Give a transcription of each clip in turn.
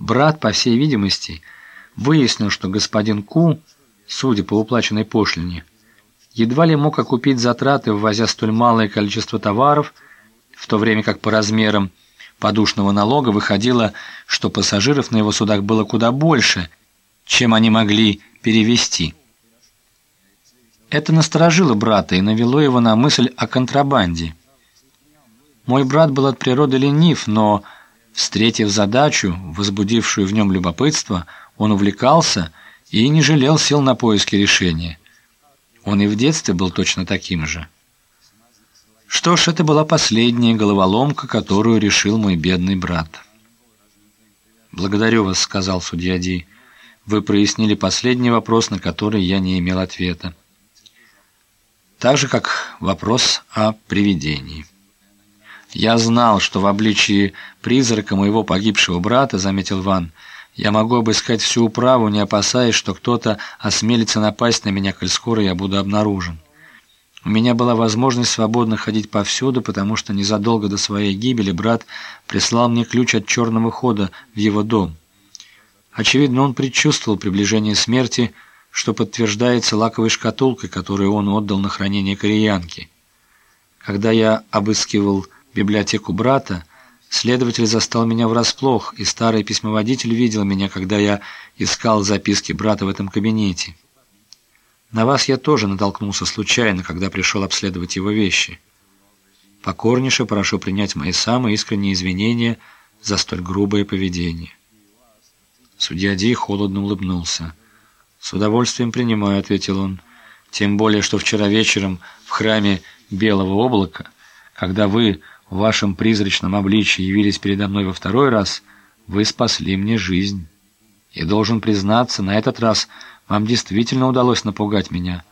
Брат, по всей видимости, выяснил, что господин Ку, судя по уплаченной пошлине, едва ли мог окупить затраты, ввозя столь малое количество товаров, в то время как по размерам подушного налога выходило, что пассажиров на его судах было куда больше, чем они могли перевести. Это насторожило брата и навело его на мысль о контрабанде. Мой брат был от природы ленив, но, встретив задачу, возбудившую в нем любопытство, он увлекался и не жалел сил на поиски решения. Он и в детстве был точно таким же. Что ж, это была последняя головоломка, которую решил мой бедный брат. «Благодарю вас», — сказал судья Ди. «Вы прояснили последний вопрос, на который я не имел ответа. Так же, как вопрос о привидении». «Я знал, что в обличии призрака моего погибшего брата, — заметил Ван, — я могу обыскать всю управу, не опасаясь, что кто-то осмелится напасть на меня, коль скоро я буду обнаружен. У меня была возможность свободно ходить повсюду, потому что незадолго до своей гибели брат прислал мне ключ от черного хода в его дом. Очевидно, он предчувствовал приближение смерти, что подтверждается лаковой шкатулкой, которую он отдал на хранение кореянке. Когда я обыскивал библиотеку брата, следователь застал меня врасплох, и старый письмоводитель видел меня, когда я искал записки брата в этом кабинете. На вас я тоже натолкнулся случайно, когда пришел обследовать его вещи. Покорнейше прошу принять мои самые искренние извинения за столь грубое поведение. Судья Ди холодно улыбнулся. «С удовольствием принимаю», — ответил он. «Тем более, что вчера вечером в храме Белого облака, когда вы в вашем призрачном обличии явились передо мной во второй раз, вы спасли мне жизнь. И должен признаться, на этот раз вам действительно удалось напугать меня.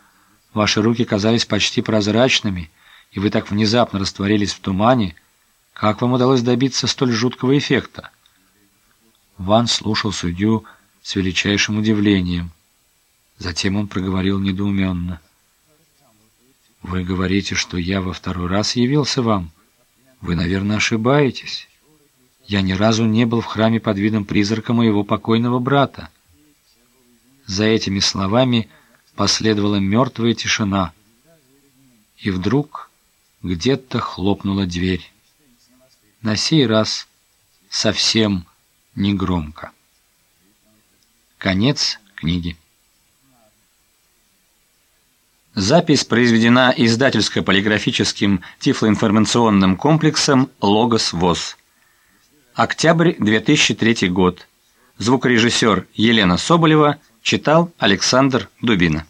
Ваши руки казались почти прозрачными, и вы так внезапно растворились в тумане. Как вам удалось добиться столь жуткого эффекта?» Ван слушал судью с величайшим удивлением. Затем он проговорил недоуменно. «Вы говорите, что я во второй раз явился вам?» Вы, наверное, ошибаетесь. Я ни разу не был в храме под видом призрака моего покойного брата. За этими словами последовала мертвая тишина. И вдруг где-то хлопнула дверь. На сей раз совсем негромко. Конец книги. Запись произведена издательско-полиграфическим тифлоинформационным комплексом «Логос ВОЗ». Октябрь 2003 год. Звукорежиссер Елена Соболева читал Александр Дубина.